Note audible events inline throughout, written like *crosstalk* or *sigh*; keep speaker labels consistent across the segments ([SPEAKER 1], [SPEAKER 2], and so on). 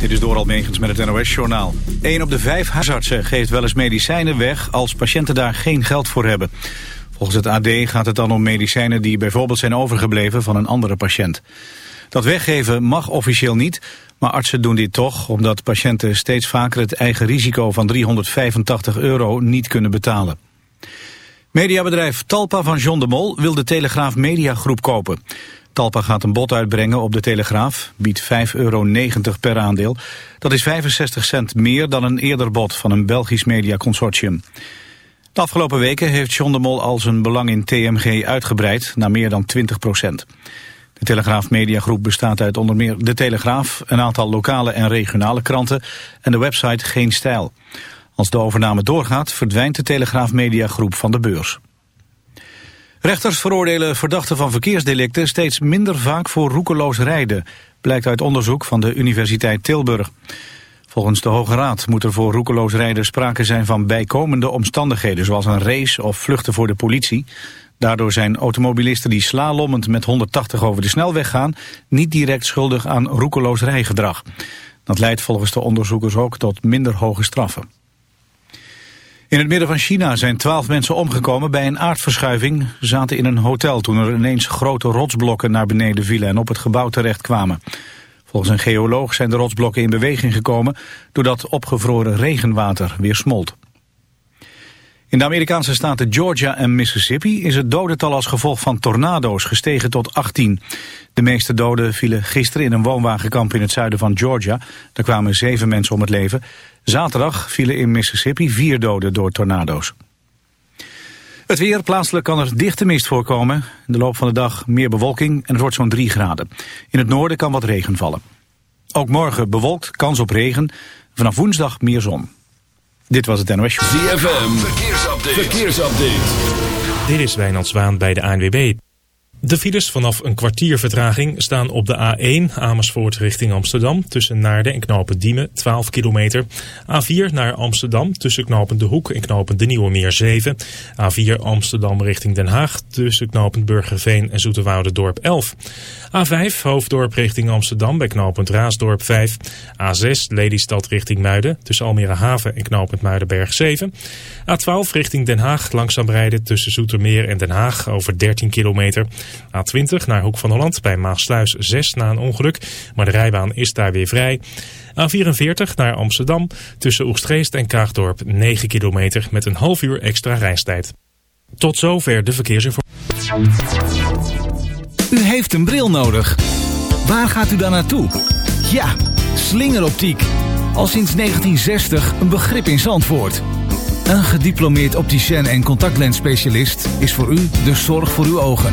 [SPEAKER 1] Dit is Doral Megens met het NOS-journaal. Een op de vijf huisartsen geeft wel eens medicijnen weg als patiënten daar geen geld voor hebben. Volgens het AD gaat het dan om medicijnen die bijvoorbeeld zijn overgebleven van een andere patiënt. Dat weggeven mag officieel niet, maar artsen doen dit toch... omdat patiënten steeds vaker het eigen risico van 385 euro niet kunnen betalen. Mediabedrijf Talpa van John de Mol wil de Telegraaf Mediagroep kopen. Talpa gaat een bod uitbrengen op de Telegraaf, biedt 5,90 euro per aandeel. Dat is 65 cent meer dan een eerder bod van een Belgisch mediaconsortium. De afgelopen weken heeft John de Mol al zijn belang in TMG uitgebreid naar meer dan 20 procent. De Telegraaf Mediagroep bestaat uit onder meer De Telegraaf, een aantal lokale en regionale kranten en de website Geen Stijl. Als de overname doorgaat verdwijnt de Telegraaf Mediagroep van de beurs. Rechters veroordelen verdachten van verkeersdelicten steeds minder vaak voor roekeloos rijden, blijkt uit onderzoek van de Universiteit Tilburg. Volgens de Hoge Raad moet er voor roekeloos rijden sprake zijn van bijkomende omstandigheden, zoals een race of vluchten voor de politie. Daardoor zijn automobilisten die slalommend met 180 over de snelweg gaan niet direct schuldig aan roekeloos rijgedrag. Dat leidt volgens de onderzoekers ook tot minder hoge straffen. In het midden van China zijn twaalf mensen omgekomen bij een aardverschuiving. Ze zaten in een hotel toen er ineens grote rotsblokken naar beneden vielen en op het gebouw terecht kwamen. Volgens een geoloog zijn de rotsblokken in beweging gekomen doordat opgevroren regenwater weer smolt. In de Amerikaanse staten Georgia en Mississippi is het dodental als gevolg van tornado's gestegen tot 18. De meeste doden vielen gisteren in een woonwagenkamp in het zuiden van Georgia. Daar kwamen zeven mensen om het leven. Zaterdag vielen in Mississippi vier doden door tornado's. Het weer, plaatselijk kan er dichte mist voorkomen. In de loop van de dag meer bewolking en het wordt zo'n 3 graden. In het noorden kan wat regen vallen. Ook morgen bewolkt, kans op regen. Vanaf woensdag meer zon. Dit was het NOS
[SPEAKER 2] ZFM, verkeersupdate. verkeersupdate.
[SPEAKER 3] Dit is Wijnand Zwaan bij de ANWB. De files vanaf een kwartier vertraging staan op de A1 Amersfoort richting Amsterdam tussen Naarden en Knopen Diemen 12 kilometer. A4 naar Amsterdam tussen Knopen De Hoek en Knopen De Nieuwe Meer 7. A4 Amsterdam richting Den Haag tussen Knopen Burgerveen en Dorp 11. A5 Hoofddorp richting Amsterdam bij knooppunt Raasdorp 5. A6 Lelystad richting Muiden tussen Almere Haven en knooppunt Muidenberg 7. A12 richting Den Haag langzaam rijden tussen Zoetermeer en Den Haag over 13 kilometer. A20 naar Hoek van Holland bij Maasluis 6 na een ongeluk, maar de rijbaan is daar weer vrij. A44 naar Amsterdam tussen Oegstgeest en Kaagdorp 9 kilometer met een half uur extra reistijd. Tot zover de verkeersinformatie.
[SPEAKER 4] U heeft een bril nodig. Waar gaat u dan naartoe? Ja, slingeroptiek. Al sinds 1960 een begrip in Zandvoort. Een gediplomeerd opticien en contactlensspecialist is voor u de zorg voor uw ogen.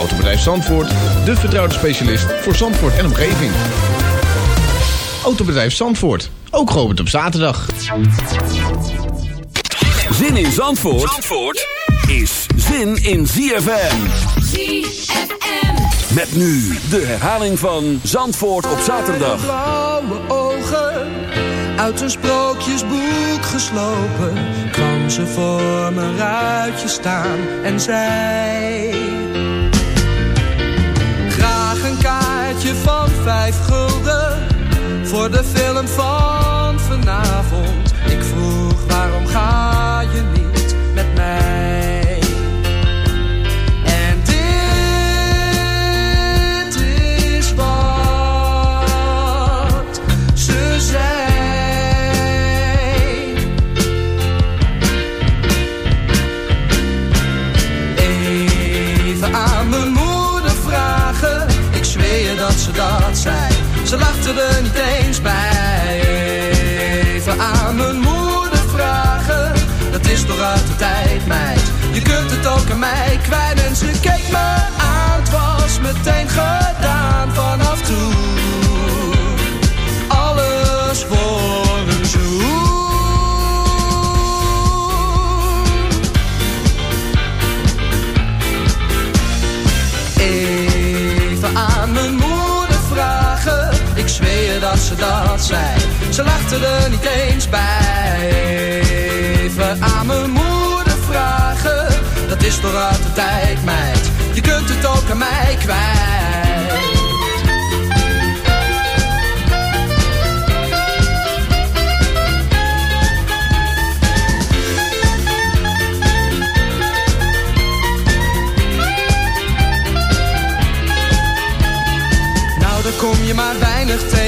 [SPEAKER 5] Autobedrijf Zandvoort, de vertrouwde specialist voor Zandvoort en omgeving. Autobedrijf Zandvoort, ook geopend op zaterdag.
[SPEAKER 2] Zin in Zandvoort, Zandvoort is zin in ZFM.
[SPEAKER 6] ZFM.
[SPEAKER 2] Met nu de herhaling van Zandvoort op zaterdag.
[SPEAKER 7] blauwe ogen, uit een sprookjesboek geslopen, kwam ze voor mijn ruitje staan en zei: vijf gulden voor de film van vanavond. Ik vroeg waarom ga dat ze dat zei. Ze lachten er niet eens bij. Even aan mijn moeder vragen, dat is uit de tijd, meid. Je kunt het ook aan mij kwijt.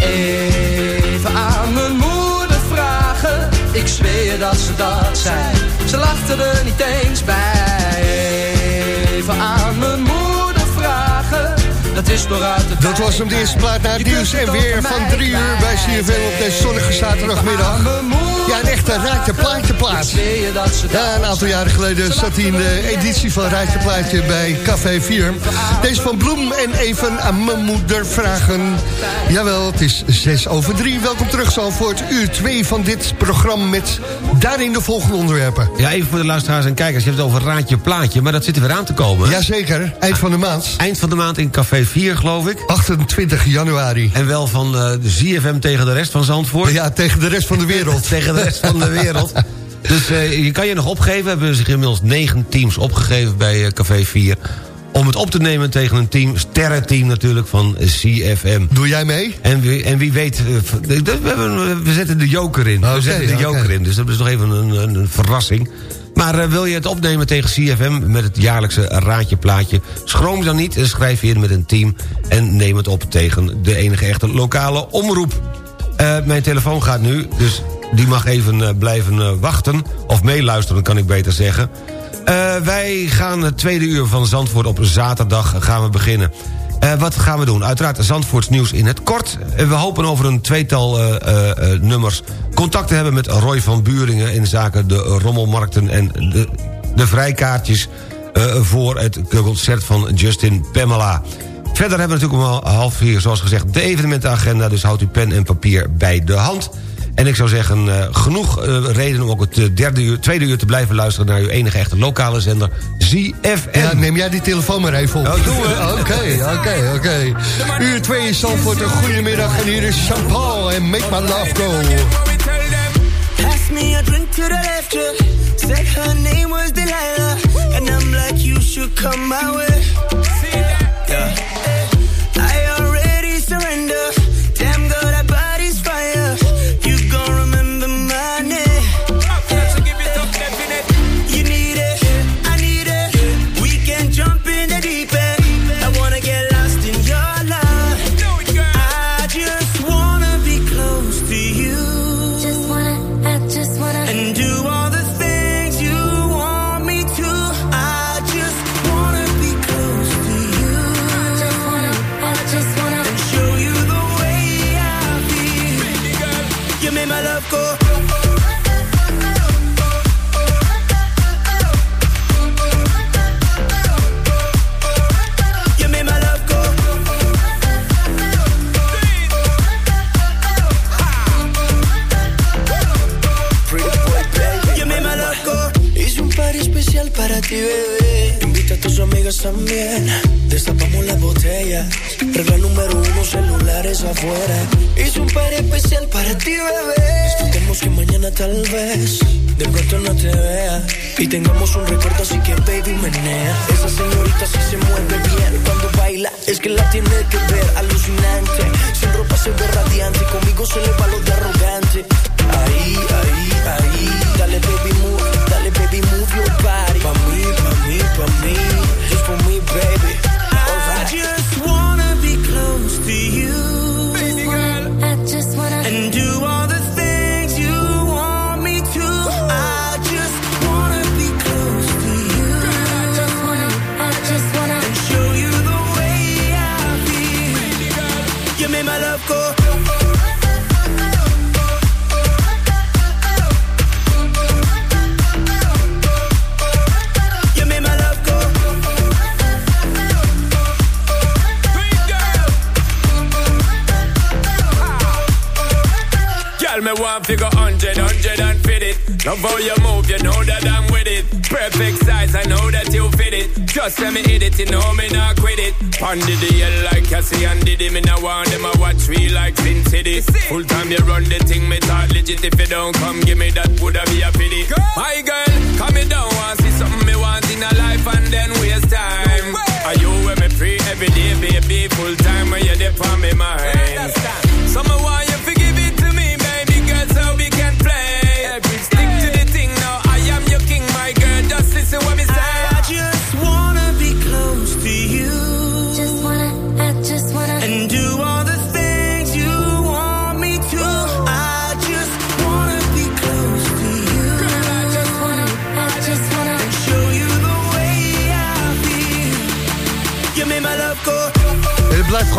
[SPEAKER 7] Even aan mijn moeder vragen. Ik zweer dat ze dat zei. Ze lachten er niet eens bij. Even aan mijn moeder vragen. Dat is toch uit de
[SPEAKER 6] Dat was hem de eerste plaat naar het nieuws. en weer van drie uur bij CFM op deze zonnige zaterdagmiddag. Ja, een echte Raadje Plaatje plaat. Ja, een aantal jaren geleden zat hij in de editie van Raadje Plaatje bij Café 4. Deze van Bloem en even aan mijn moeder vragen. Jawel, het is zes over drie. Welkom terug voor het uur 2 van dit programma met daarin de volgende onderwerpen.
[SPEAKER 8] Ja, even voor de luisteraars en kijkers. Je hebt het over Raadje Plaatje, maar dat zit er weer aan te komen.
[SPEAKER 6] Jazeker, eind van de maand.
[SPEAKER 8] Eind van de maand in Café 4, geloof ik.
[SPEAKER 6] 28 januari.
[SPEAKER 8] En wel van uh, de ZFM tegen de rest van Zandvoort.
[SPEAKER 6] Ja, tegen de rest van de wereld. *laughs*
[SPEAKER 8] tegen de rest van de wereld. Dus uh, je kan je nog opgeven. We hebben zich inmiddels negen teams opgegeven bij uh, Café 4 om het op te nemen tegen een team, sterrenteam natuurlijk, van CFM.
[SPEAKER 6] Doe jij mee?
[SPEAKER 8] En wie, en wie weet, we, hebben, we zetten de joker in. Okay, we zetten de joker okay. in, dus dat is nog even een, een, een verrassing. Maar uh, wil je het opnemen tegen CFM met het jaarlijkse raadje plaatje... schroom dan niet en schrijf je in met een team... en neem het op tegen de enige echte lokale omroep. Uh, mijn telefoon gaat nu, dus die mag even uh, blijven wachten. Of meeluisteren, kan ik beter zeggen. Wij gaan het tweede uur van Zandvoort op zaterdag gaan we beginnen. Uh, wat gaan we doen? Uiteraard Zandvoorts nieuws in het kort. Uh, we hopen over een tweetal nummers contact te hebben met Roy van Buringen... in zaken de rommelmarkten en de, de vrijkaartjes... voor het concert van Justin Pamela. Verder hebben we natuurlijk om half vier, zoals gezegd... de evenementenagenda, dus houdt u pen en papier bij de hand... En ik zou zeggen, uh, genoeg uh, reden om ook het derde uur, tweede uur te blijven luisteren... naar uw enige echte lokale zender, ZFM.
[SPEAKER 6] Ja, neem jij die telefoon maar even op.
[SPEAKER 8] Oh, doen we.
[SPEAKER 6] Oké, oké, oké. Uur 2 is Zandvoort, een goedemiddag. En hier is Jean-Paul en Make My Love Go.
[SPEAKER 9] Pass me a drink to the left. Said her name was Delilah. And I'm like, you should come my way. Yeah. I
[SPEAKER 10] Just let me hit it, you know me not quit it. Pondy the hell like Cassie and Diddy. Me now want them, I watch me like Sin City. Full time you run the thing, me talk legit. If you don't come, give me that, woulda be a pity. Girl. My girl, come me down, want see something me want in a life and then waste time. Are you with me free every day, baby? Full time when you're there for me mind. Some want you forgive it to me, baby girl, so we can play.
[SPEAKER 6] Every listen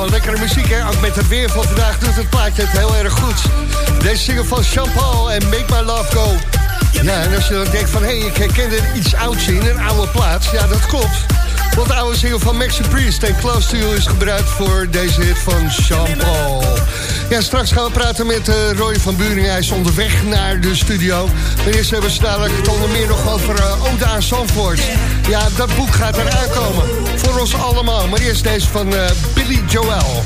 [SPEAKER 6] lekkere muziek, hè? Ook met het weer van vandaag doet het plaatje het heel erg goed. Deze single van Jean-Paul en Make My Love Go. Ja, en als je dan denkt van, hé, hey, ik herken er iets ouds in, een oude plaats. Ja, dat klopt. Want de oude single van Maxi Priest en Close to You is gebruikt voor deze hit van Jean-Paul. Ja, straks gaan we praten met uh, Roy van Buring. Hij is onderweg naar de studio. Maar eerst hebben ze dadelijk het onder meer nog over uh, Oda Zandvoort. Ja, dat boek gaat er aankomen. Voor ons allemaal. Maar eerst deze van uh, Billy Joel.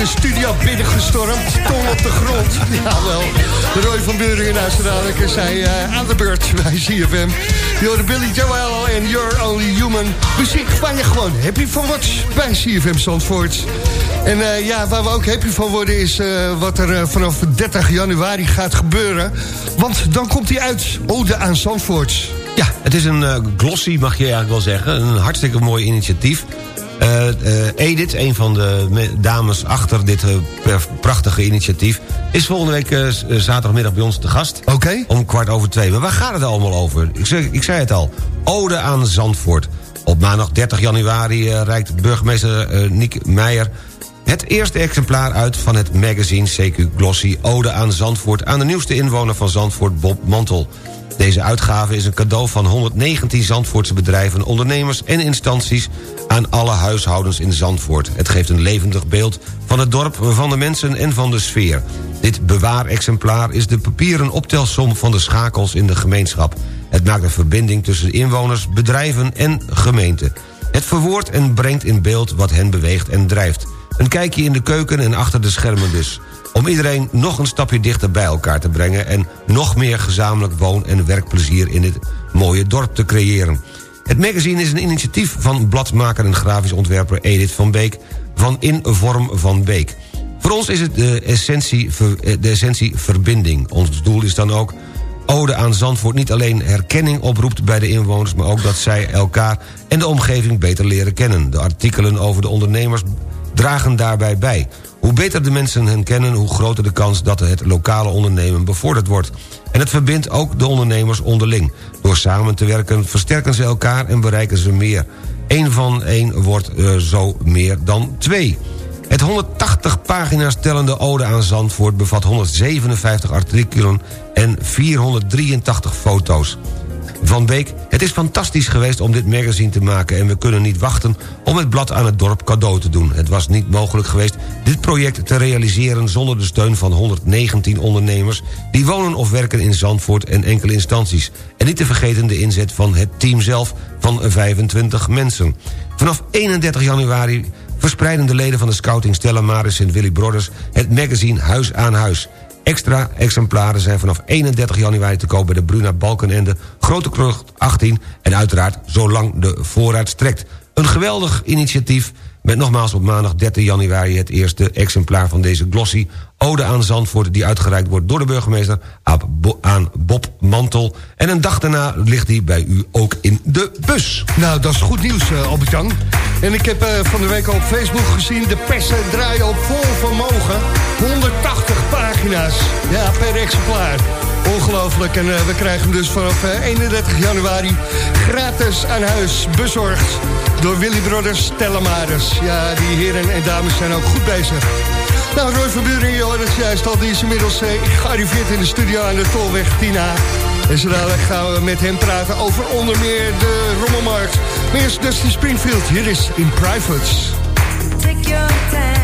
[SPEAKER 6] De studio binnengestormd. Tong op de grond. *laughs* Jawel. Roy van Buren in Australië is hij aan de beurt bij CFM. You're Billy Joel en You're Only Human. Muziek van je gewoon happy van watch bij CFM Zandvoort. En uh, ja, waar we ook happy van worden is uh, wat er vanaf 30 januari gaat gebeuren. Want dan komt hij uit, Ode aan Zandvoort.
[SPEAKER 8] Ja, het is een glossy, mag je eigenlijk wel zeggen. Een hartstikke mooi initiatief. Uh, Edith, een van de dames achter dit uh, prachtige initiatief... is volgende week zaterdagmiddag bij ons te gast.
[SPEAKER 6] Oké.
[SPEAKER 8] Om kwart over twee. Maar waar gaat het allemaal over? Ik, zeg, ik zei het al. Ode aan Zandvoort. Op maandag 30 januari reikt burgemeester Niek Meijer... het eerste exemplaar uit van het magazine CQ Glossy... Ode aan Zandvoort aan de nieuwste inwoner van Zandvoort, Bob Mantel... Deze uitgave is een cadeau van 119 Zandvoortse bedrijven, ondernemers en instanties aan alle huishoudens in Zandvoort. Het geeft een levendig beeld van het dorp, van de mensen en van de sfeer. Dit bewaarexemplaar is de papieren optelsom van de schakels in de gemeenschap. Het maakt een verbinding tussen inwoners, bedrijven en gemeente. Het verwoordt en brengt in beeld wat hen beweegt en drijft. Een kijkje in de keuken en achter de schermen dus om iedereen nog een stapje dichter bij elkaar te brengen... en nog meer gezamenlijk woon- en werkplezier in dit mooie dorp te creëren. Het magazine is een initiatief van bladmaker en grafisch ontwerper Edith van Beek... van In Vorm van Beek. Voor ons is het de essentie, de essentie verbinding. Ons doel is dan ook ode aan Zandvoort niet alleen herkenning oproept bij de inwoners... maar ook dat zij elkaar en de omgeving beter leren kennen. De artikelen over de ondernemers dragen daarbij bij. Hoe beter de mensen hen kennen, hoe groter de kans dat het lokale ondernemen bevorderd wordt. En het verbindt ook de ondernemers onderling. Door samen te werken versterken ze elkaar en bereiken ze meer. Eén van één wordt zo meer dan twee. Het 180 pagina's tellende Ode aan Zandvoort bevat 157 artikelen en 483 foto's. Van Beek, het is fantastisch geweest om dit magazine te maken... en we kunnen niet wachten om het blad aan het dorp cadeau te doen. Het was niet mogelijk geweest dit project te realiseren... zonder de steun van 119 ondernemers... die wonen of werken in Zandvoort en enkele instanties. En niet te vergeten de inzet van het team zelf van 25 mensen. Vanaf 31 januari verspreiden de leden van de scouting Stella Maris en Willy Brothers... het magazine Huis aan Huis... Extra exemplaren zijn vanaf 31 januari te koop bij de Bruna Balkenende... Grote Krucht 18 en uiteraard zolang de voorraad strekt. Een geweldig initiatief met nogmaals op maandag 13 januari... het eerste exemplaar van deze glossy Ode aan Zandvoort... die uitgereikt wordt door de burgemeester aan Bob Mantel. En een dag daarna ligt hij bij u ook in de bus.
[SPEAKER 6] Nou, dat is goed nieuws, uh, Albert-Jan. En ik heb uh, van de week op Facebook gezien... de persen draaien op vol vermogen. 180 pagina's, ja, per exemplaar. Ongelooflijk. En uh, we krijgen hem dus vanaf 31 januari gratis aan huis bezorgd... door Willy Brothers Telemaris. Ja, die heren en dames zijn ook goed bezig. Nou, Roy van Buren, het juist al. Die is inmiddels eh, gearriveerd in de studio aan de Tolweg Tina. En zo gaan we met hem praten over onder meer de Rommelmarkt. Maar eerst Dusty Springfield, hier is In Privates. Take your time.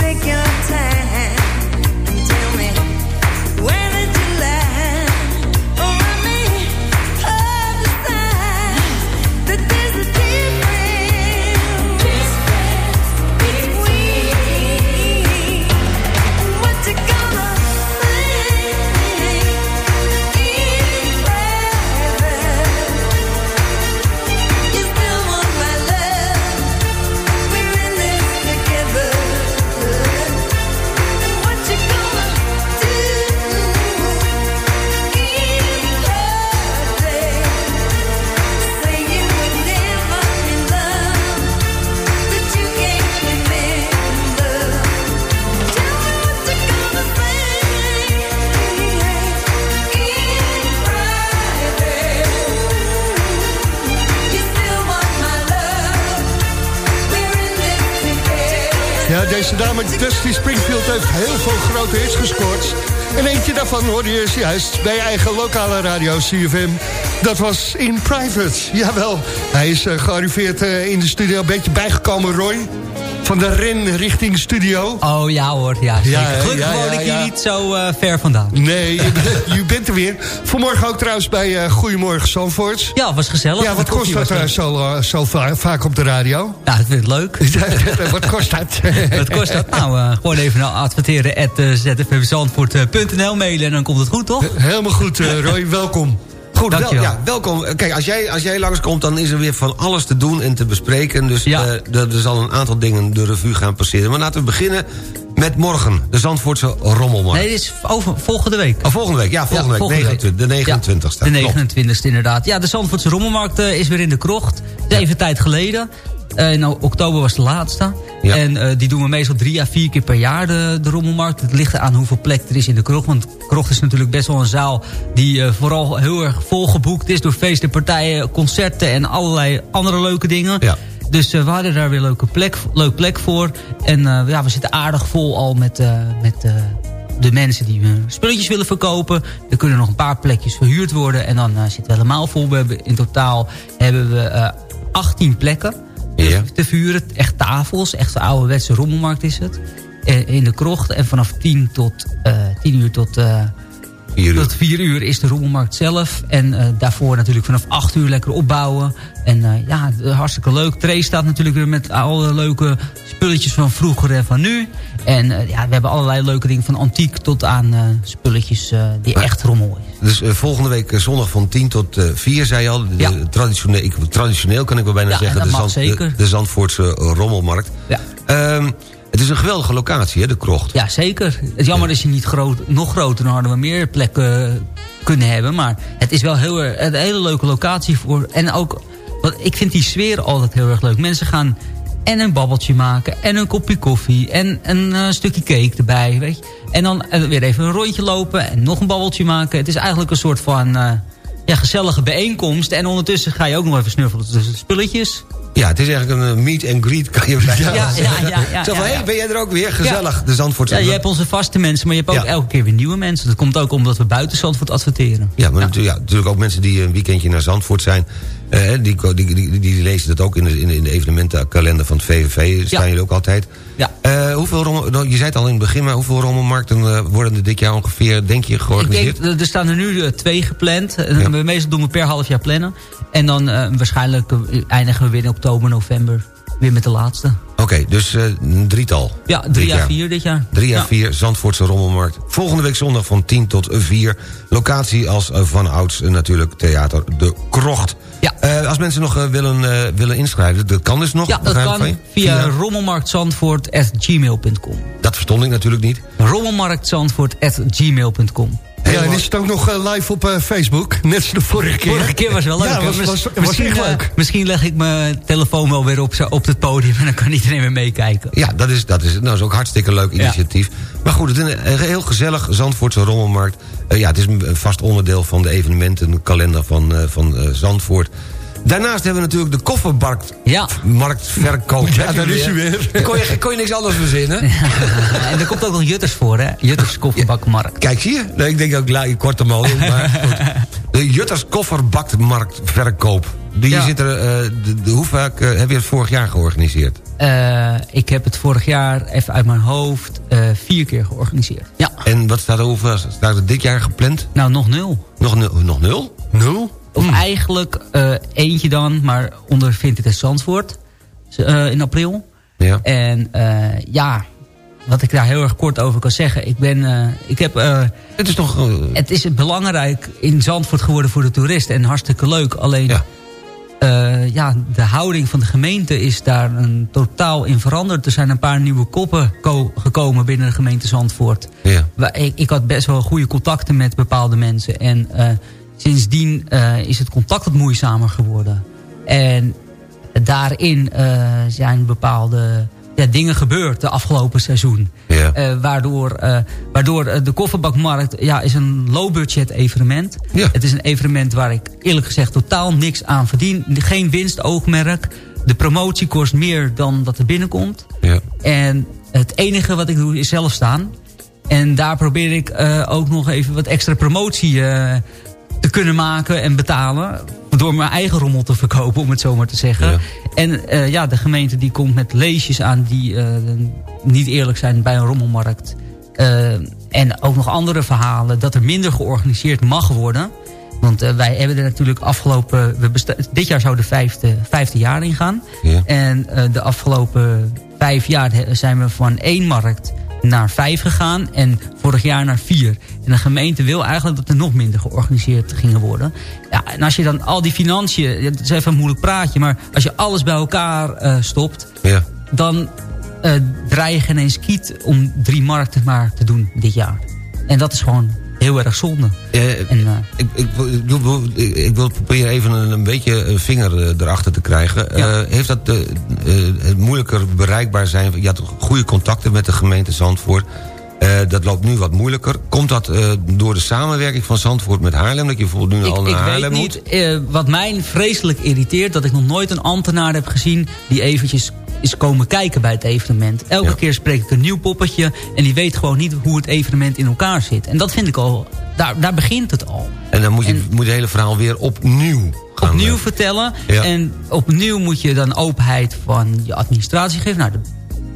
[SPEAKER 11] Take your time
[SPEAKER 6] Dusty Springfield heeft heel veel grote hits gescoord. En eentje daarvan hoorde je juist bij eigen lokale radio CFM. Dat was In Private. Jawel, hij is eh, gearriveerd eh, in de studio. Een beetje bijgekomen, Roy. Van de ren richting studio.
[SPEAKER 12] Oh ja hoor, ja. Gelukkig woon ik hier niet zo eh, ver vandaan.
[SPEAKER 6] Nee, je, bent- *laughs* je bent er weer. Vanmorgen ook trouwens bij eh, Goedemorgen Zandvoort.
[SPEAKER 12] Ja, was gezellig.
[SPEAKER 6] Ja, wat kost dat eh, zo, zo va- vaak op de radio?
[SPEAKER 12] Ja, dat vind ik leuk. *laughs* *laughs*
[SPEAKER 6] wat kost dat?
[SPEAKER 12] Wat kost dat? Nou, gewoon even naar adverteren at zfmzandvoort.nl mailen en dan komt het goed, toch?
[SPEAKER 6] Helemaal goed, Roy. Welkom.
[SPEAKER 8] Goed, wel, ja, welkom. Kijk, als jij, als jij langskomt, dan is er weer van alles te doen en te bespreken. Dus
[SPEAKER 12] Ja.
[SPEAKER 8] eh, er, er zal een aantal dingen de revue gaan passeren. Maar laten we beginnen met morgen, de Zandvoortse Rommelmarkt.
[SPEAKER 12] Nee, dit is over, volgende week.
[SPEAKER 8] Oh, volgende week, ja, volgende
[SPEAKER 12] Ja,
[SPEAKER 8] week,
[SPEAKER 12] volgende
[SPEAKER 8] 29, de 29
[SPEAKER 12] Ja, de 29ste inderdaad. Ja, de Zandvoortse Rommelmarkt eh, is weer in de krocht. Is even tijd geleden. Eh, in oktober was de laatste.
[SPEAKER 8] Ja.
[SPEAKER 12] En eh, die doen we meestal drie à vier keer per jaar, de, de Rommelmarkt. Het ligt aan hoeveel plek er is in de krocht. Want de krocht is natuurlijk best wel een zaal die eh, vooral heel erg volgeboekt is... door feesten, partijen, concerten en allerlei andere leuke dingen.
[SPEAKER 8] Ja.
[SPEAKER 12] Dus we hadden daar weer leuke plek, leuk plek voor. En ja, we zitten aardig vol al met, met de mensen die spulletjes willen verkopen. Er kunnen nog een paar plekjes verhuurd worden. En dan zitten we helemaal vol. We hebben, in totaal hebben we eh 18 plekken
[SPEAKER 8] Ja.
[SPEAKER 12] te vuren. Echt tafels, echt een ouderwetse rommelmarkt is het. Eh, in de krocht. En vanaf 10, tot, eh 10 uur tot... eh,
[SPEAKER 8] Vier uur.
[SPEAKER 12] tot 4 uur is de rommelmarkt zelf. En eh, daarvoor natuurlijk vanaf 8 uur lekker opbouwen. En eh, ja, hartstikke leuk. Tree staat natuurlijk weer met alle leuke spulletjes van vroeger en van nu. En eh, ja, we hebben allerlei leuke dingen van antiek tot aan eh, spulletjes eh, die echt rommel is.
[SPEAKER 8] Dus eh, volgende week eh, zondag van 10 tot eh 4, zei je al. De,
[SPEAKER 12] Ja.
[SPEAKER 8] traditioneel, ik, traditioneel kan ik wel bijna
[SPEAKER 12] Ja,
[SPEAKER 8] zeggen.
[SPEAKER 12] dat
[SPEAKER 8] de, Zand- de, de Zandvoortse eh, Rommelmarkt.
[SPEAKER 12] Ja.
[SPEAKER 8] Ehm, het is een geweldige locatie, hè, de krocht.
[SPEAKER 12] Ja, zeker. Het is jammer dat je niet groot, nog groter, dan hadden we meer plekken kunnen hebben. Maar het is wel heel een hele leuke locatie voor. En ook, wat, ik vind die sfeer altijd heel erg leuk. Mensen gaan en een babbeltje maken en een kopje koffie en een eh, stukje cake erbij. Weet je? En dan eh, weer even een rondje lopen en nog een babbeltje maken. Het is eigenlijk een soort van eh, ja, gezellige bijeenkomst. En ondertussen ga je ook nog even snuffelen tussen spulletjes.
[SPEAKER 8] Ja, het is eigenlijk een eh, meet and greet, kan je bijna
[SPEAKER 12] Ja, ja,
[SPEAKER 8] zeggen.
[SPEAKER 12] ja, ja,
[SPEAKER 8] Zo van, hé, ben jij er ook weer? Gezellig, de Zandvoortse...
[SPEAKER 12] Ja, je hebt onze vaste mensen, maar je hebt ook elke keer weer nieuwe mensen. Dat komt ook omdat we buiten Zandvoort adverteren.
[SPEAKER 8] Ja, maar natuurlijk- ja, natuurlijk ook mensen die een weekendje naar Zandvoort zijn... eh, die, die, die, die, lezen dat ook in de, in de, evenementenkalender van het VVV. Staan
[SPEAKER 12] Ja.
[SPEAKER 8] jullie ook altijd.
[SPEAKER 12] Ja.
[SPEAKER 8] Eh, hoeveel rommel, nou, je zei het al in het begin, maar hoeveel rommelmarkten eh, worden er dit jaar ongeveer, denk je,
[SPEAKER 12] Ik
[SPEAKER 8] georganiseerd?
[SPEAKER 12] denk, er staan er nu twee gepland.
[SPEAKER 8] Ja.
[SPEAKER 12] we Meestal doen we per half jaar plannen. En dan waarschijnlijk eindigen we weer in oktober, november. Weer met de laatste.
[SPEAKER 8] Oké, dus een drietal.
[SPEAKER 12] Ja, drie à vier dit jaar.
[SPEAKER 8] Drie à
[SPEAKER 12] Ja.
[SPEAKER 8] vier, Zandvoortse Rommelmarkt. Volgende week zondag van 10 tot 4. Locatie als van ouds natuurlijk Theater De Krocht.
[SPEAKER 12] Ja.
[SPEAKER 8] Eh, als mensen nog eh, willen, eh, willen inschrijven, dat kan dus nog.
[SPEAKER 12] Ja, dat kan
[SPEAKER 8] je?
[SPEAKER 12] via rommelmarktzandvoort.gmail.com
[SPEAKER 8] Dat verstond ik natuurlijk niet.
[SPEAKER 12] rommelmarktzandvoort.gmail.com
[SPEAKER 6] Ja, en is het ook nog eh, live op eh, Facebook? Net zoals de vorige keer.
[SPEAKER 12] Vorige keer was wel leuk.
[SPEAKER 6] Ja, was, was,
[SPEAKER 12] Mis-
[SPEAKER 6] was,
[SPEAKER 12] misschien,
[SPEAKER 6] echt
[SPEAKER 12] eh,
[SPEAKER 6] leuk.
[SPEAKER 12] misschien leg ik mijn telefoon wel weer op, op het podium... en dan kan iedereen weer meekijken.
[SPEAKER 8] Ja, dat is, dat is, nou, is ook hartstikke leuk initiatief. Maar goed, het is een, heel gezellig Zandvoortse rommelmarkt. Ja, het is een vast onderdeel van de evenementenkalender van, van Zandvoort. Daarnaast hebben we natuurlijk de koffermarkt
[SPEAKER 12] Ja.
[SPEAKER 8] marktverkoop.
[SPEAKER 6] Ja, daar is hij weer. *laughs*
[SPEAKER 8] Kon je, kon je niks anders verzinnen?
[SPEAKER 12] en er komt ook nog Jutters voor, hè? Jutters kofferbakmarkt.
[SPEAKER 8] Kijk, zie je? Nee, ik denk ook, la- ik kort hem al in, maar goed. *laughs* De Jutters kofferbakmarktverkoop. Die
[SPEAKER 12] Ja.
[SPEAKER 8] zit er, eh, de, de, hoe vaak eh, heb je het vorig jaar georganiseerd?
[SPEAKER 12] eh, ik heb het vorig jaar even uit mijn hoofd eh, vier keer georganiseerd. Ja.
[SPEAKER 8] En wat staat er over? Staat er dit jaar gepland?
[SPEAKER 12] Nou, nog nul.
[SPEAKER 8] Nog, nul, nog nul?
[SPEAKER 6] Nul?
[SPEAKER 12] Of eigenlijk eh, eentje dan, maar onder Vintage Zandvoort uh, in april.
[SPEAKER 8] Ja.
[SPEAKER 12] En uh, ja, wat ik daar heel erg kort over kan zeggen. Ik ben, uh, ik heb...
[SPEAKER 8] het is toch...
[SPEAKER 12] Het is belangrijk in Zandvoort geworden voor de toeristen. En hartstikke leuk. Alleen... Ja. ja, de houding van de gemeente is daar een totaal in veranderd. Er zijn een paar nieuwe koppen gekomen binnen de gemeente Zandvoort.
[SPEAKER 8] Ja.
[SPEAKER 12] Ik, ik, had best wel goede contacten met bepaalde mensen. En sindsdien uh, is het contact wat moeizamer geworden. En daarin uh, zijn bepaalde ja, dingen gebeurd de afgelopen seizoen.
[SPEAKER 8] Ja.
[SPEAKER 12] Uh, waardoor waardoor de kofferbakmarkt ja, is een low-budget evenement.
[SPEAKER 8] Ja.
[SPEAKER 12] Het is een evenement waar ik eerlijk gezegd totaal niks aan verdien. Geen winstoogmerk. De promotie kost meer dan dat er binnenkomt.
[SPEAKER 8] Ja.
[SPEAKER 12] En het enige wat ik doe is zelf staan. En daar probeer ik ook nog even wat extra promotie te kunnen maken en betalen. Door mijn eigen rommel te verkopen, om het zo maar te zeggen.
[SPEAKER 8] Ja.
[SPEAKER 12] En uh, ja, de gemeente die komt met leesjes aan die uh, niet eerlijk zijn bij een rommelmarkt. Uh, en ook nog andere verhalen dat er minder georganiseerd mag worden. Want wij hebben er natuurlijk afgelopen... We dit jaar zou de vijfde, vijfde jaar ingaan.
[SPEAKER 8] Ja.
[SPEAKER 12] En de afgelopen vijf jaar zijn we van één markt naar vijf gegaan en vorig jaar naar vier. En de gemeente wil eigenlijk dat er nog minder georganiseerd gingen worden. Ja, en als je dan al die financiën, het is even een moeilijk praatje... maar als je alles bij elkaar uh, stopt...
[SPEAKER 8] Ja.
[SPEAKER 12] dan uh, draai je geen eens kiet om drie markten maar te doen dit jaar. En dat is gewoon heel erg zonde.
[SPEAKER 8] En, uh, ik, ik, ik, ik, wil proberen even een, een beetje een vinger uh, erachter te krijgen.
[SPEAKER 12] Ja.
[SPEAKER 8] heeft dat het moeilijker bereikbaar zijn? Je had goede contacten met de gemeente Zandvoort. dat loopt nu wat moeilijker. Komt dat door de samenwerking van Zandvoort met Haarlem? Dat je bijvoorbeeld nu al naar Haarlem
[SPEAKER 12] moet? Ik weet niet. wat mij vreselijk irriteert... dat ik nog nooit een ambtenaar heb gezien... die eventjes is komen kijken bij het evenement. Elke
[SPEAKER 8] Ja.
[SPEAKER 12] keer spreek ik een nieuw poppetje... en die weet gewoon niet hoe het evenement in elkaar zit. En dat vind ik al... Daar, daar begint het al.
[SPEAKER 8] En dan moet je, moet het hele verhaal weer opnieuw gaan
[SPEAKER 12] Opnieuw
[SPEAKER 8] eh,
[SPEAKER 12] vertellen.
[SPEAKER 8] Ja.
[SPEAKER 12] En opnieuw moet je dan openheid van je administratie geven. Nou,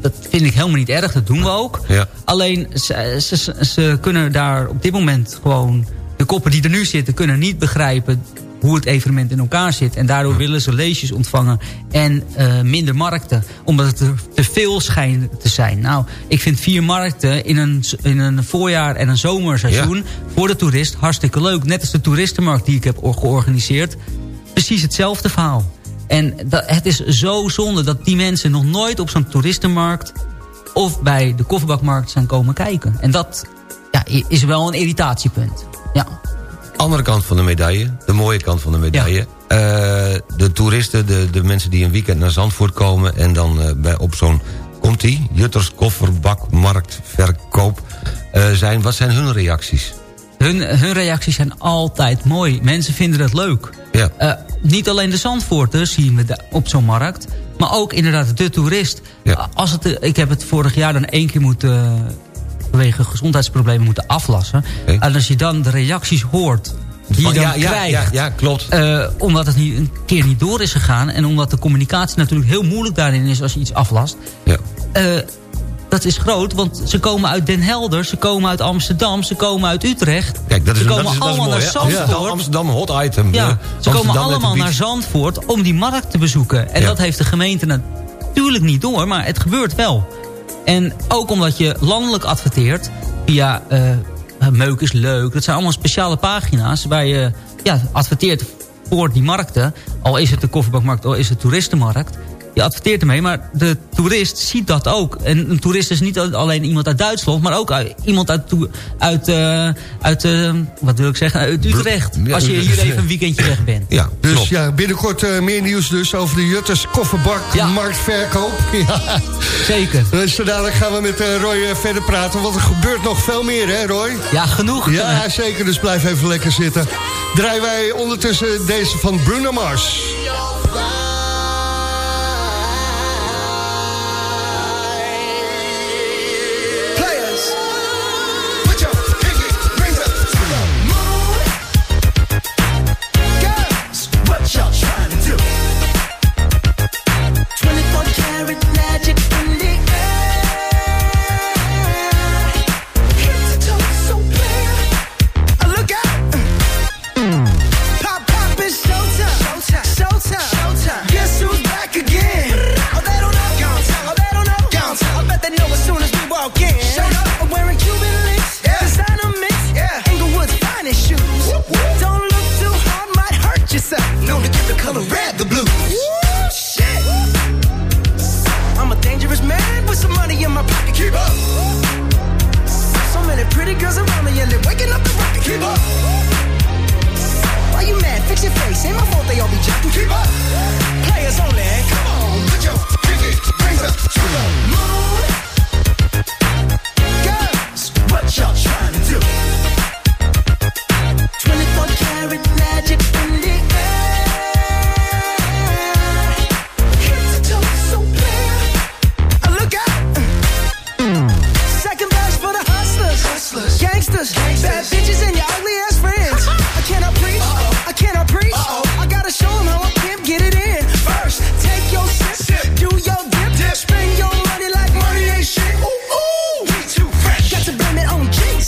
[SPEAKER 12] dat, vind ik helemaal niet erg. Dat doen we ook.
[SPEAKER 8] Ja.
[SPEAKER 12] Alleen, ze- ze kunnen daar op dit moment gewoon... De koppen die er nu zitten, kunnen niet begrijpen hoe het evenement in elkaar zit. En daardoor willen ze leesjes ontvangen en eh, minder markten. Omdat het er te veel schijnt te zijn. Nou, ik vind vier markten in een, in een voorjaar en een zomerseizoen... voor de toerist hartstikke leuk. Net als de toeristenmarkt die ik heb or- georganiseerd. Precies hetzelfde verhaal. En dat, het is zo zonde dat die mensen nog nooit op zo'n toeristenmarkt... of bij de kofferbakmarkt zijn komen kijken. En dat ja, is wel een irritatiepunt. Ja.
[SPEAKER 8] Andere kant van de medaille, de mooie kant van de medaille. Eh, de toeristen, de, de mensen die een weekend naar Zandvoort komen... en dan eh, bij, op zo'n, komt die, Jutters kofferbakmarkt verkoop eh, zijn. Wat zijn hun reacties?
[SPEAKER 12] Hun, hun reacties zijn altijd mooi. Mensen vinden het leuk.
[SPEAKER 8] Ja.
[SPEAKER 12] Niet alleen de Zandvoorters zien we op zo'n markt... maar ook inderdaad de toerist.
[SPEAKER 8] Ja.
[SPEAKER 12] Als het, ik heb het vorig jaar dan één keer moeten... vanwege gezondheidsproblemen moeten aflassen. En als je dan de reacties hoort die je dan
[SPEAKER 8] ja,
[SPEAKER 12] krijgt...
[SPEAKER 8] ja, ja, klopt.
[SPEAKER 12] Eh, omdat het niet, een keer niet door is gegaan... en omdat de communicatie natuurlijk heel moeilijk daarin is... als je iets aflast.
[SPEAKER 8] Ja.
[SPEAKER 12] Eh, dat is groot, want ze komen uit Den Helder... ze komen uit Amsterdam, ze komen uit Utrecht.
[SPEAKER 8] Kijk, dat is,
[SPEAKER 12] ze
[SPEAKER 8] dat
[SPEAKER 12] komen
[SPEAKER 8] is, dat is
[SPEAKER 12] allemaal
[SPEAKER 8] mooi,
[SPEAKER 12] naar? Zandvoort.
[SPEAKER 8] Amsterdam, Amsterdam hot item.
[SPEAKER 12] Ja, ze
[SPEAKER 8] Amsterdam
[SPEAKER 12] komen allemaal naar Zandvoort om die markt te bezoeken. En dat heeft de gemeente natuurlijk niet door, maar het gebeurt wel. En ook omdat je landelijk adverteert via eh, Meuk is leuk. Dat zijn allemaal speciale pagina's waar je ja, adverteert voor die markten. Al is het de kofferbakmarkt, al is het toeristenmarkt. Je adverteert ermee, maar de toerist ziet dat ook. En een toerist is niet alleen iemand uit Duitsland... maar ook uit- iemand uit, uit, eh, uit eh, wat wil ik zeggen, uit Utrecht.
[SPEAKER 8] Ja,
[SPEAKER 12] Als je hier even een weekendje weg bent.
[SPEAKER 8] Ja,
[SPEAKER 6] Dus
[SPEAKER 8] klopt.
[SPEAKER 6] ja, binnenkort eh, meer nieuws dus over de Jutters kofferbak
[SPEAKER 12] Ja.
[SPEAKER 6] marktverkoop. *laughs* Ja.
[SPEAKER 12] Zeker.
[SPEAKER 6] Dus dadelijk gaan we met Roy verder praten. Want er gebeurt nog veel meer, hè Roy?
[SPEAKER 12] Ja, genoeg.
[SPEAKER 6] Ja, zeker. Dus blijf even lekker zitten. Draaien wij ondertussen deze van Bruno Mars.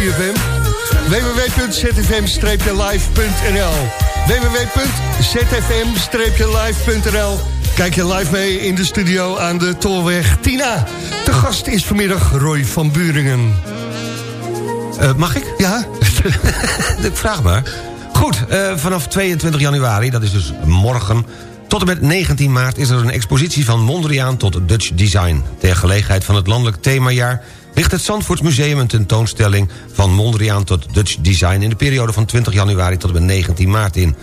[SPEAKER 6] CFM. www.zfm-live.nl www.zfm-live.nl Kijk je live mee in de studio aan de Tolweg Tina. De gast is vanmiddag Roy van Buringen.
[SPEAKER 8] Eh, mag ik?
[SPEAKER 6] Ja. *laughs*
[SPEAKER 8] ik vraag maar. Goed, eh, vanaf 22 januari, dat is dus morgen... tot en met 19 maart is er een expositie van Mondriaan tot Dutch Design. Ter gelegenheid van het landelijk themajaar... ligt het Zandvoortsmuseum een tentoonstelling... van Mondriaan tot Dutch Design... in de periode van 20 januari tot en met 19 maart in.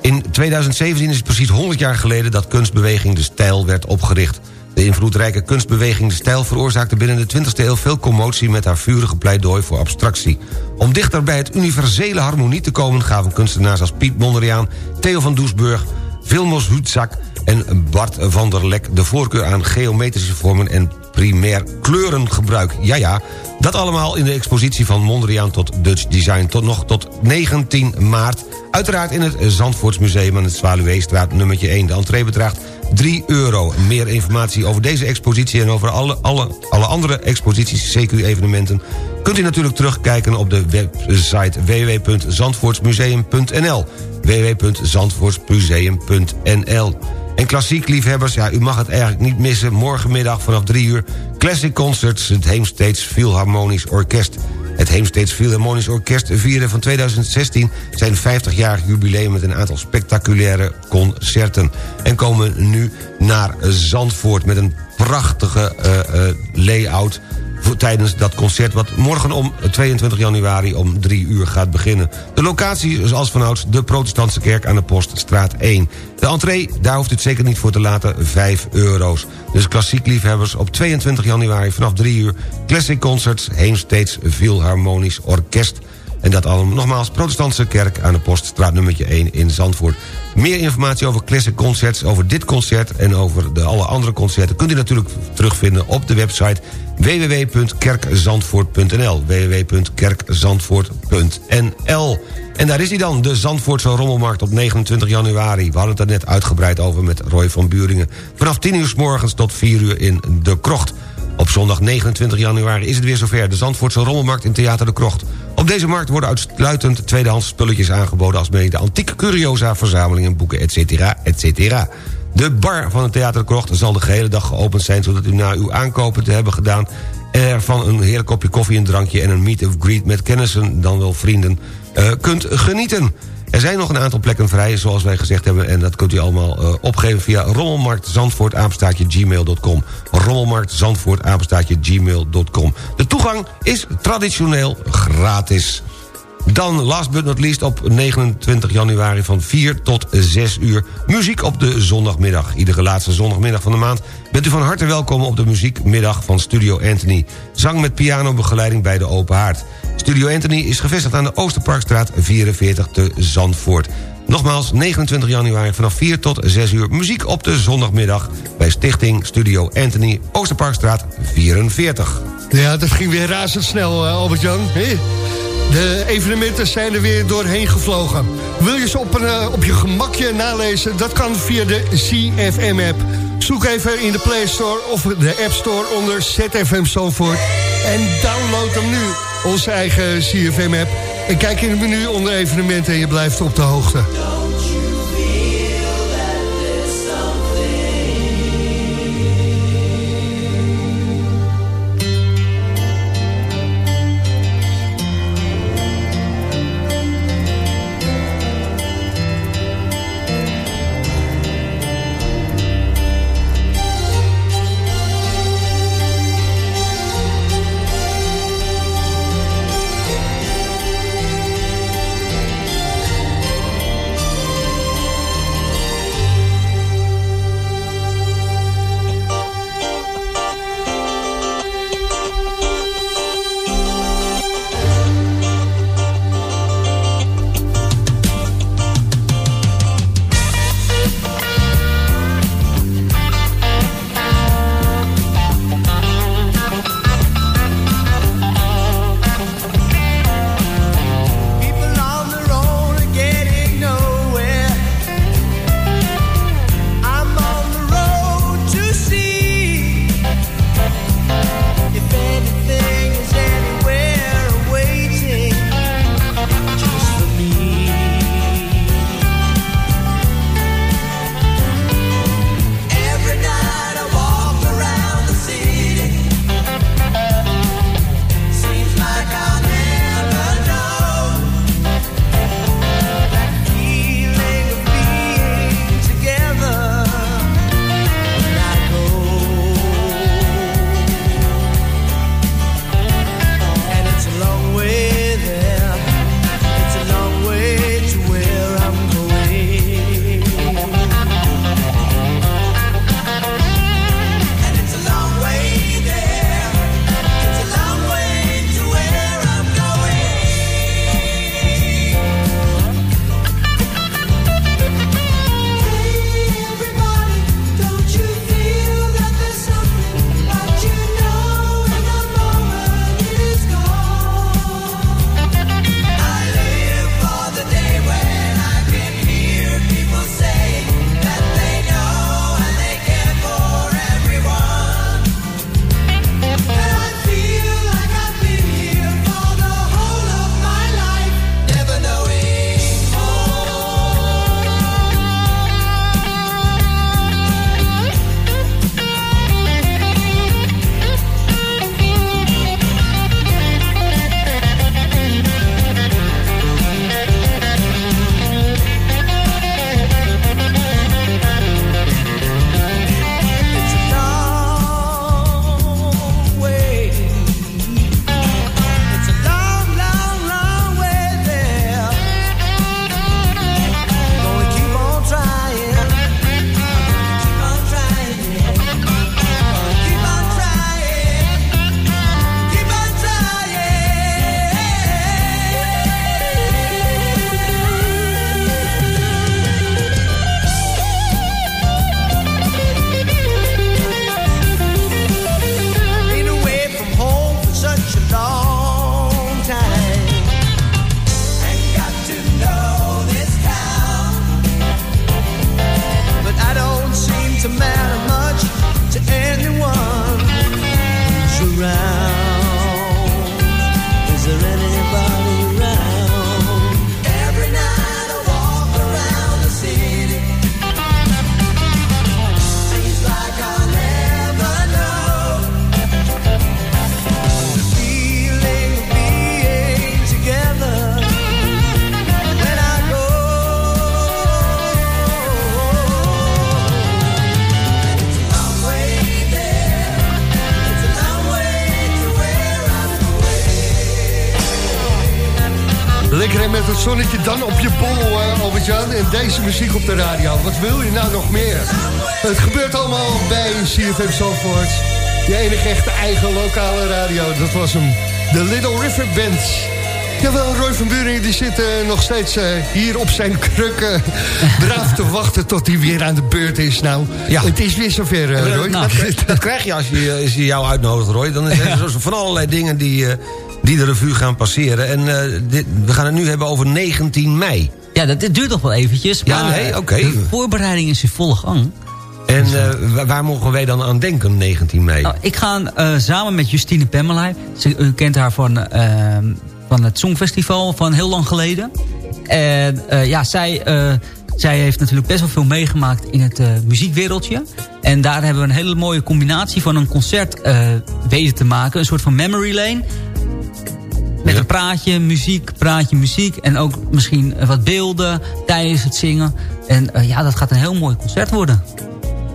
[SPEAKER 8] In 2017 is het precies 100 jaar geleden... dat kunstbeweging De Stijl werd opgericht... De invloedrijke kunstbeweging De Stijl veroorzaakte binnen de 20e eeuw veel commotie met haar vurige pleidooi voor abstractie. Om dichter bij het universele harmonie te komen gaven kunstenaars als Piet Mondriaan, Theo van Doesburg, Vilmos Hutzak en Bart van der Lek de voorkeur aan geometrische vormen en primair kleurengebruik. Ja, ja, dat allemaal in de expositie van Mondriaan tot Dutch Design... tot nog tot 19 maart. Uiteraard in het Zandvoortsmuseum aan het Zwaluweestraat nummertje 1. De entree bedraagt 3 euro. Meer informatie over deze expositie en over alle, alle, alle andere exposities, CQ-evenementen... kunt u natuurlijk terugkijken op de website www.zandvoortsmuseum.nl www.zandvoortsmuseum.nl en klassiek liefhebbers, ja, u mag het eigenlijk niet missen... morgenmiddag vanaf 3 uur Classic Concerts... het Heemsteeds Philharmonisch Orkest. Het Heemsteeds Philharmonisch Orkest vierde van 2016... zijn 50-jarig jubileum met een aantal spectaculaire concerten. En komen nu naar Zandvoort met een prachtige uh, uh, layout voor, tijdens dat concert... wat morgen om 22 januari om 3 uur gaat beginnen. De locatie is als vanouds de protestantse kerk aan de Poststraat 1. De entree, daar hoeft u het zeker niet voor te laten, 5 euro's. Dus klassiek liefhebbers op 22 januari vanaf 3 uur... Classic Concerts, Heemsteeds Philharmonisch Orkest... En dat allemaal nogmaals Protestantse Kerk aan de Poststraat nummertje 1 in Zandvoort. Meer informatie over Classic Concerts, over dit concert... en over de alle andere concerten kunt u natuurlijk terugvinden op de website www.kerkzandvoort.nl www.kerkzandvoort.nl En daar is hij dan, de Zandvoortse Rommelmarkt op 29 januari. We hadden het er net uitgebreid over met Roy van Buringen. Vanaf 10 uur s morgens tot 4 uur in De Krocht. Op zondag 29 januari is het weer zover. De Zandvoortse Rommelmarkt in Theater de Krocht. Op deze markt worden uitsluitend tweedehands spulletjes aangeboden... als mede antieke curiosa, verzamelingen, boeken, etc. De bar van het Theater de Krocht zal de gehele dag geopend zijn... zodat u na uw aankopen te hebben gedaan... er van een heerlijk kopje koffie, een drankje en een meet of greet... met kennissen, dan wel vrienden, uh, kunt genieten. Er zijn nog een aantal plekken vrij, zoals wij gezegd hebben... en dat kunt u allemaal uh, opgeven via rommelmarktzandvoort-gmail.com. Rommelmarktzandvoort-gmail.com. De toegang is traditioneel gratis. Dan, last but not least, op 29 januari van 4 tot 6 uur... muziek op de zondagmiddag. Iedere laatste zondagmiddag van de maand... bent u van harte welkom op de muziekmiddag van Studio Anthony. Zang met pianobegeleiding bij de Open Haard. Studio Anthony is gevestigd aan de Oosterparkstraat 44 te Zandvoort. Nogmaals, 29 januari vanaf 4 tot 6 uur... muziek op de zondagmiddag bij Stichting Studio Anthony... Oosterparkstraat 44.
[SPEAKER 6] Ja, dat ging weer razendsnel, uh, Albert-Jan. De evenementen zijn er weer doorheen gevlogen. Wil je ze op, een, uh, op je gemakje nalezen? Dat kan via de CFM-app. Zoek even in de Play Store of de App Store onder ZFM Zandvoort. En download hem nu, onze eigen CFM-app. En kijk in het menu onder evenementen en je blijft op de hoogte. Lekker met het zonnetje dan op je bol, uh, Albert-Jan. En deze muziek op de radio. Wat wil je nou nog meer? Het gebeurt allemaal bij CFM Zandvoort. Je enige echte eigen lokale radio. Dat was hem. De Little River Band. Jawel, Roy van Buringen die zit uh, nog steeds uh, hier op zijn krukken... *laughs* braaf te wachten tot hij weer aan de beurt is. Nou, ja. het is weer zover, uh, Roy.
[SPEAKER 8] Nou, dat, *laughs* dat, krijg je als je, als je jou uitnodigt, Roy. Dan zijn er van allerlei dingen die, die de revue gaan passeren. En dit, we gaan het nu hebben over 19 mei.
[SPEAKER 12] Ja, dat, dat duurt nog wel eventjes. Maar
[SPEAKER 8] ja, nee, oké.
[SPEAKER 12] de voorbereiding is in volle gang.
[SPEAKER 8] En uh, waar mogen wij dan aan denken, 19 mei?
[SPEAKER 12] Nou, ik ga uh, samen met Justine Pemmelij. U kent haar van, uh, van het Songfestival van heel lang geleden. En ja, zij, zij heeft natuurlijk best wel veel meegemaakt in het muziekwereldje. En daar hebben we een hele mooie combinatie van een concert weten te maken. Een soort van memory lane. Met ja. een praatje, muziek, praatje, muziek. En ook misschien wat beelden tijdens het zingen. En ja, dat gaat een heel mooi concert worden.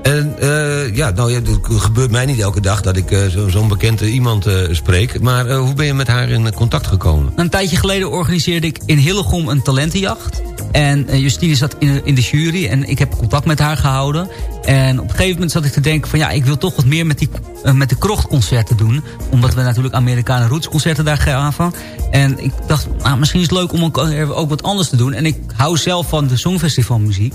[SPEAKER 8] En uh, ja, nou, het gebeurt mij niet elke dag dat ik uh, zo'n zo bekende iemand uh, spreek. Maar hoe ben je met haar in contact gekomen?
[SPEAKER 12] Een tijdje geleden organiseerde ik in Hillegom een talentenjacht. En Justine zat in, de jury en ik heb contact met haar gehouden. En op een gegeven moment zat ik te denken van ja, ik wil toch wat meer met, die, met de krochtconcerten doen. Omdat we natuurlijk Amerikanen rootsconcerten daar gaven. En ik dacht, nou, misschien is het leuk om ook, ook wat anders te doen. En ik hou zelf van de Songfestivalmuziek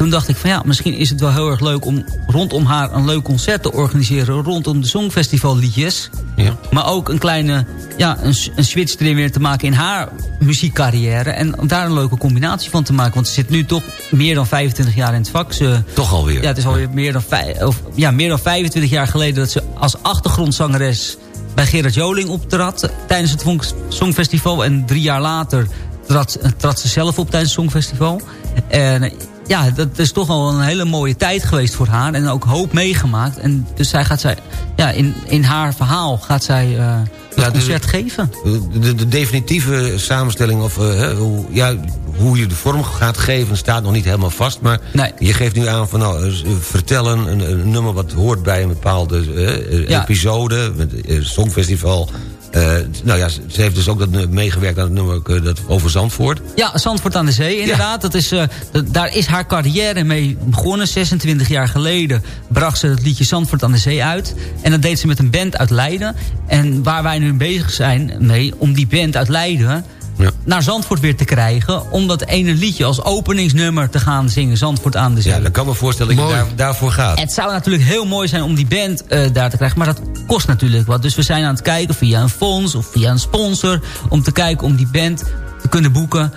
[SPEAKER 12] toen dacht ik van ja, misschien is het wel heel erg leuk om rondom haar een leuk concert te organiseren. Rondom de Songfestivalliedjes. Ja. Maar ook een kleine, ja, een, een switch erin weer te maken in haar muziekcarrière. En om daar een leuke combinatie van te maken. Want ze zit nu toch meer dan 25 jaar in het vak. Ze,
[SPEAKER 8] toch alweer?
[SPEAKER 12] Ja, het is alweer meer dan, vijf, of, ja, meer dan 25 jaar geleden dat ze als achtergrondzangeres bij Gerard Joling optrad tijdens het Songfestival. En drie jaar later trad, trad ze zelf op tijdens het Songfestival. En ja, dat is toch wel een hele mooie tijd geweest voor haar. En ook hoop meegemaakt. En dus zij gaat zij, ja, in, in haar verhaal gaat zij uh, het ja, concert geven.
[SPEAKER 8] De, de, definitieve samenstelling of uh, hoe, ja, hoe je de vorm gaat geven staat nog niet helemaal vast. Maar
[SPEAKER 12] nee.
[SPEAKER 8] je geeft nu aan van nou, vertellen een, een nummer wat hoort bij een bepaalde uh, ja. episode. Het Songfestival uh, nou ja, ze heeft dus ook dat meegewerkt aan het nummer dat over Zandvoort.
[SPEAKER 12] Ja, Zandvoort aan de Zee, inderdaad. Ja. Dat is, uh, dat, daar is haar carrière mee begonnen. 26 jaar geleden bracht ze het liedje Zandvoort aan de Zee uit. En dat deed ze met een band uit Leiden. En waar wij nu bezig zijn mee, om die band uit Leiden ja. naar Zandvoort weer te krijgen. Om dat ene liedje als openingsnummer te gaan zingen. Zandvoort aan de zee.
[SPEAKER 8] Ja, dan kan me voorstellen dat je daar, daarvoor gaat.
[SPEAKER 12] Het zou natuurlijk heel mooi zijn om die band uh, daar te krijgen. Maar dat kost natuurlijk wat. Dus we zijn aan het kijken via een fonds of via een sponsor. Om te kijken om die band te kunnen boeken.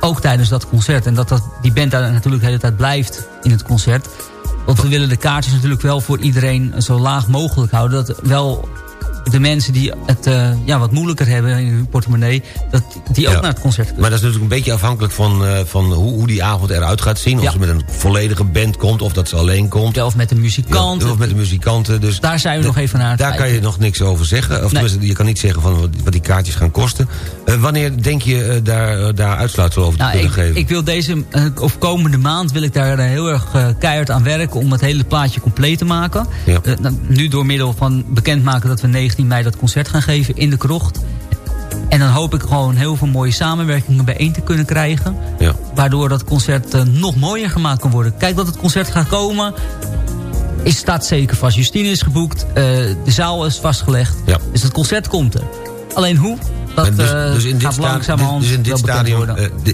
[SPEAKER 12] Ook tijdens dat concert. En dat, dat die band daar natuurlijk de hele tijd blijft in het concert. Want we willen de kaartjes natuurlijk wel voor iedereen zo laag mogelijk houden. Dat wel de mensen die het uh, ja, wat moeilijker hebben in hun portemonnee... Dat, die ook
[SPEAKER 8] ja.
[SPEAKER 12] naar het concert kunnen.
[SPEAKER 8] Maar dat is natuurlijk een beetje afhankelijk van, uh, van hoe, hoe die avond eruit gaat zien. Of
[SPEAKER 12] Ja.
[SPEAKER 8] ze met een volledige band komt, of dat ze alleen komt.
[SPEAKER 12] Of met een muzikant.
[SPEAKER 8] Of met de muzikanten. Dus
[SPEAKER 12] Daar zijn we nog even naar
[SPEAKER 8] Daar kan je nog niks over zeggen. Of
[SPEAKER 12] Nee.
[SPEAKER 8] je kan niet zeggen van wat, die kaartjes gaan kosten. Eh, wanneer denk je eh, daar, eh, daar uitsluitsel over te
[SPEAKER 12] Nou,
[SPEAKER 8] kunnen
[SPEAKER 12] ik,
[SPEAKER 8] geven?
[SPEAKER 12] ik wil deze, eh, of komende maand wil ik daar eh, heel erg eh, keihard aan werken... om het hele plaatje compleet te maken. Eh, nu door middel van bekendmaken dat we 19 mei dat concert gaan geven in de krocht. En dan hoop ik gewoon heel veel mooie samenwerkingen bijeen te kunnen krijgen.
[SPEAKER 8] Ja.
[SPEAKER 12] Waardoor dat concert eh, nog mooier gemaakt kan worden. Kijk, dat het concert gaat komen, is, staat zeker vast. Justine is geboekt, eh, de zaal is vastgelegd.
[SPEAKER 8] Ja.
[SPEAKER 12] Dus het concert komt er. Alleen hoe? Dat
[SPEAKER 8] dus,
[SPEAKER 12] eh,
[SPEAKER 8] dus in dit
[SPEAKER 12] gaat
[SPEAKER 8] sta-
[SPEAKER 12] langzamerhand
[SPEAKER 8] dus in dit stadium,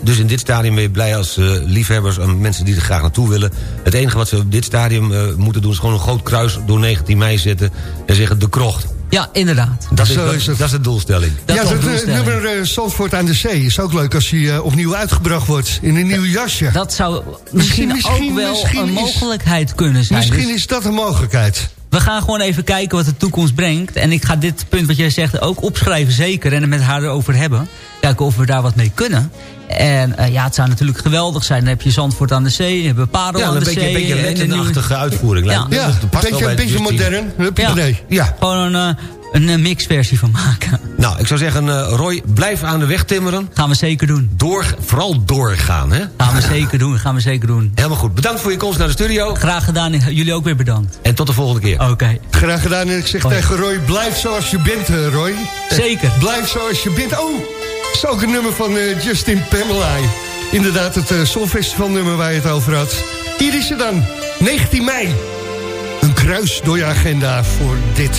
[SPEAKER 8] dus in dit stadium ben je blij als liefhebbers en mensen die er graag naartoe willen. Het enige wat ze op dit stadium moeten doen is gewoon een groot kruis door 19 mei zetten en zeggen de krocht.
[SPEAKER 12] Ja, inderdaad.
[SPEAKER 8] Dat is, dat,
[SPEAKER 6] is het.
[SPEAKER 8] dat is de doelstelling.
[SPEAKER 12] Dat
[SPEAKER 6] ja, dat eh,
[SPEAKER 12] doelstelling.
[SPEAKER 6] nummer eh, Zandvoort aan de Zee is ook leuk als hij eh, opnieuw uitgebracht wordt. In een nieuw jasje.
[SPEAKER 12] Dat zou misschien,
[SPEAKER 6] misschien-
[SPEAKER 12] ook wel
[SPEAKER 6] misschien
[SPEAKER 12] een
[SPEAKER 6] is-
[SPEAKER 12] mogelijkheid kunnen zijn.
[SPEAKER 6] Misschien
[SPEAKER 12] Dus
[SPEAKER 6] is dat een mogelijkheid.
[SPEAKER 12] we gaan gewoon even kijken wat de toekomst brengt. En ik ga dit punt wat jij zegt ook opschrijven zeker. En er met haar erover hebben. Kijken of we daar wat mee kunnen. En eh, ja, het zou natuurlijk geweldig zijn. Dan heb je Zandvoort aan de zee. Dan hebben we Parel
[SPEAKER 8] Ja,
[SPEAKER 12] aan
[SPEAKER 8] een
[SPEAKER 12] de
[SPEAKER 8] beetje,
[SPEAKER 12] zee.
[SPEAKER 8] een beetje
[SPEAKER 12] en een
[SPEAKER 8] lettenachtige uitvoering.
[SPEAKER 12] Ja.
[SPEAKER 6] Ja,
[SPEAKER 8] Dat past wel
[SPEAKER 6] beetje,
[SPEAKER 8] bij
[SPEAKER 6] een beetje
[SPEAKER 8] Justine.
[SPEAKER 6] modern. Hup,
[SPEAKER 12] Ja.
[SPEAKER 6] Ja.
[SPEAKER 12] Gewoon een, eh, een eh, mixversie van maken.
[SPEAKER 8] Nou, ik zou zeggen, eh, Roy, blijf aan de weg timmeren.
[SPEAKER 12] Gaan we zeker doen.
[SPEAKER 8] Door, vooral doorgaan, hè?
[SPEAKER 12] Gaan we zeker doen. Gaan we zeker doen.
[SPEAKER 8] Helemaal goed. Bedankt voor je komst naar de studio.
[SPEAKER 12] Graag gedaan. Jullie ook weer bedankt.
[SPEAKER 8] En tot de volgende keer.
[SPEAKER 12] Oké.
[SPEAKER 6] Graag gedaan. En ik zeg
[SPEAKER 12] Hoi.
[SPEAKER 6] tegen Roy, blijf zoals je bent, Roy.
[SPEAKER 12] Zeker.
[SPEAKER 6] Blijf zoals je bent. Oh, is ook een nummer van uh, Justin Pamela. Inderdaad, het uh, Songfestival nummer waar je het over had. Hier is ze dan, 19 mei. Een kruis door je agenda voor dit.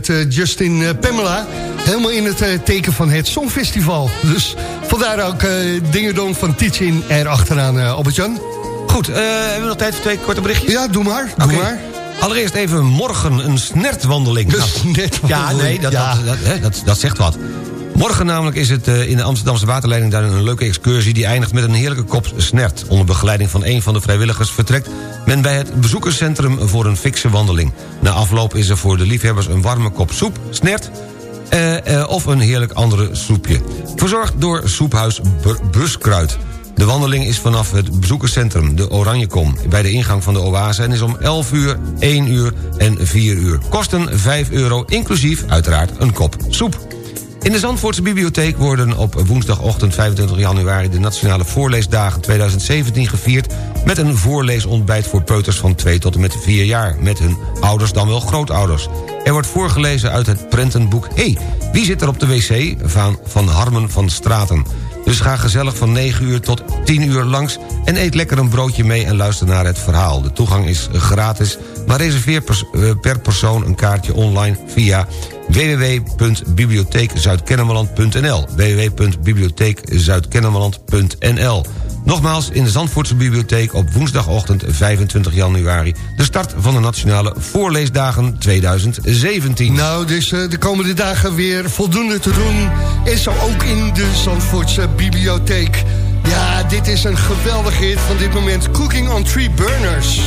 [SPEAKER 11] Met uh, Justin uh, Pamela. Helemaal in het uh, teken van het Songfestival. Dus vandaar ook dingen doen van Tietjin erachteraan, uh, Albert-Jan.
[SPEAKER 8] Goed, hebben we nog tijd voor twee korte berichtjes?
[SPEAKER 11] Ja, doe maar, doe maar.
[SPEAKER 8] Allereerst even morgen een snertwandeling.
[SPEAKER 11] Een snertwandeling.
[SPEAKER 8] Ja, nee, dat, ja. Dat, dat, dat, dat, zegt wat. Morgen namelijk is het in de Amsterdamse waterleiding... daar een leuke excursie die eindigt met een heerlijke kop snert. Onder begeleiding van een van de vrijwilligers vertrekt men bij het bezoekerscentrum voor een fikse wandeling. Na afloop is er voor de liefhebbers een warme kop soep, snert... Eh, eh, of een heerlijk andere soepje. Verzorgd door soephuis Buskruid. De wandeling is vanaf het bezoekerscentrum, de Oranjekom... bij de ingang van de oase en is om 11 uur, 1 uur en 4 uur. Kosten 5 euro, inclusief uiteraard een kop soep. In de Zandvoortse Bibliotheek worden op woensdagochtend 25 januari... de Nationale Voorleesdagen 2017 gevierd... met een voorleesontbijt voor peuters van 2 tot en met 4 jaar... met hun ouders dan wel grootouders. Er wordt voorgelezen uit het prentenboek Hey, wie zit er op de wc? van, van Harmen van Straten. Dus ga gezellig van 9 uur tot 10 uur langs... en eet lekker een broodje mee en luister naar het verhaal. De toegang is gratis, maar reserveer eh, per persoon een kaartje online via www.bibliotheekzuidkennemerland.nl www.bibliotheekzuidkennemerland.nl Nogmaals, in de Zandvoortse Bibliotheek op woensdagochtend 25 januari... de start van de Nationale Voorleesdagen 2017.
[SPEAKER 11] Nou, dus uh, de komende dagen weer voldoende te doen. En zo ook in de Zandvoortse Bibliotheek. Ja, dit is een geweldige hit van dit moment. Cooking on Three Burners.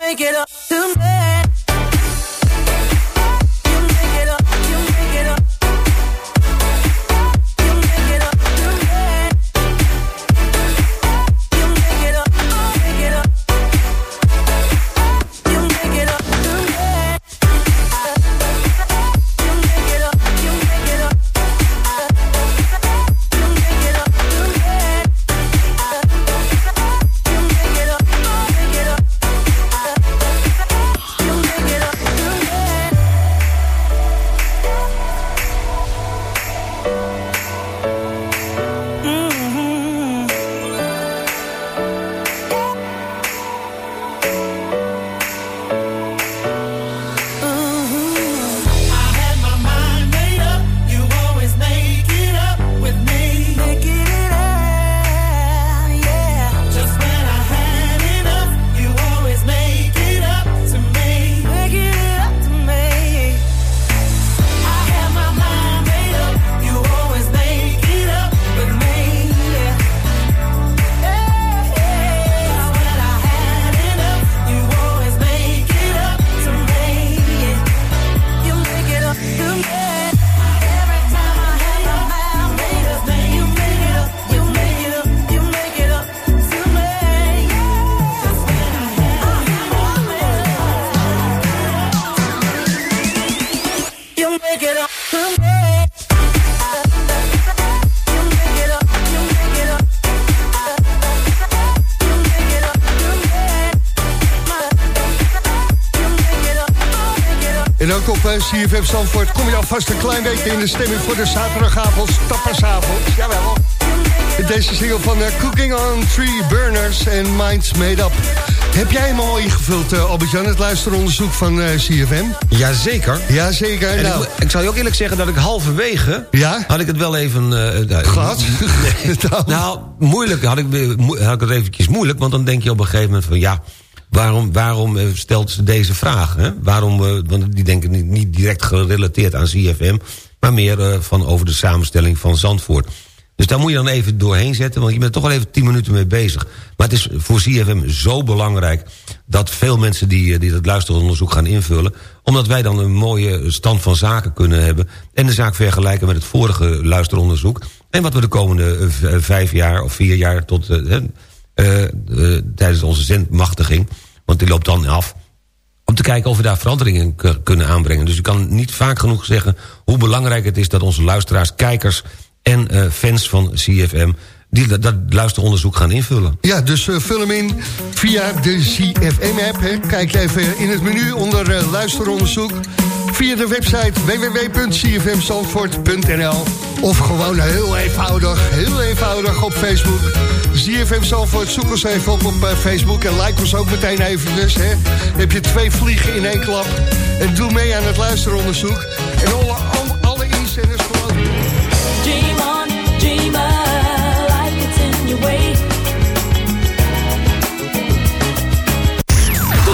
[SPEAKER 11] make it up. CFM Zandvoort kom je alvast een klein beetje in de stemming voor de zaterdagavond, tappersavond. Jawel. Deze single van uh, Cooking on Three Burners en Minds Made Up. Heb jij hem al ingevuld, uh, Albert-Jan, het luisteronderzoek van uh, CFM?
[SPEAKER 8] Jazeker.
[SPEAKER 11] Jazeker.
[SPEAKER 8] Nou. Ik, ik, zal je ook eerlijk zeggen dat ik halverwege...
[SPEAKER 11] Ja?
[SPEAKER 8] had ik het wel even... Uh,
[SPEAKER 11] Gehad? *laughs*
[SPEAKER 8] Nee. *laughs* nou, moeilijk had ik, had ik het eventjes moeilijk... want dan denk je op een gegeven moment van... ja, Waarom, waarom eh, stelt ze deze vraag? Hè? Waarom, eh, want die denken niet direct gerelateerd aan ZFM... maar meer eh, van over de samenstelling van Zandvoort. Dus daar moet je dan even doorheen zetten, want je bent toch wel even 10 minuten mee bezig. Maar het is voor CFM zo belangrijk dat veel mensen die, die dat luisteronderzoek gaan invullen... omdat wij dan een mooie stand van zaken kunnen hebben... en de zaak vergelijken met het vorige luisteronderzoek... en wat we de komende vijf jaar of vier jaar tot, tijdens onze zendmachtiging... want die loopt dan af om te kijken of we daar veranderingen kunnen aanbrengen. Dus ik kan niet vaak genoeg zeggen hoe belangrijk het is... dat onze luisteraars, kijkers en uh, fans van CFM die dat luisteronderzoek gaan invullen.
[SPEAKER 6] Ja, dus uh, vul hem in via de CFM-app. Kijk even in het menu onder uh, luisteronderzoek. Via de website www.cfmzandvoort.nl Of gewoon heel eenvoudig, heel eenvoudig op Facebook. CFM Zandvoort, zoek ons even op op uh, Facebook en like ons ook meteen eventjes. Hè. Dan heb je twee vliegen in één klap. En doe mee aan het luisteronderzoek. En alle,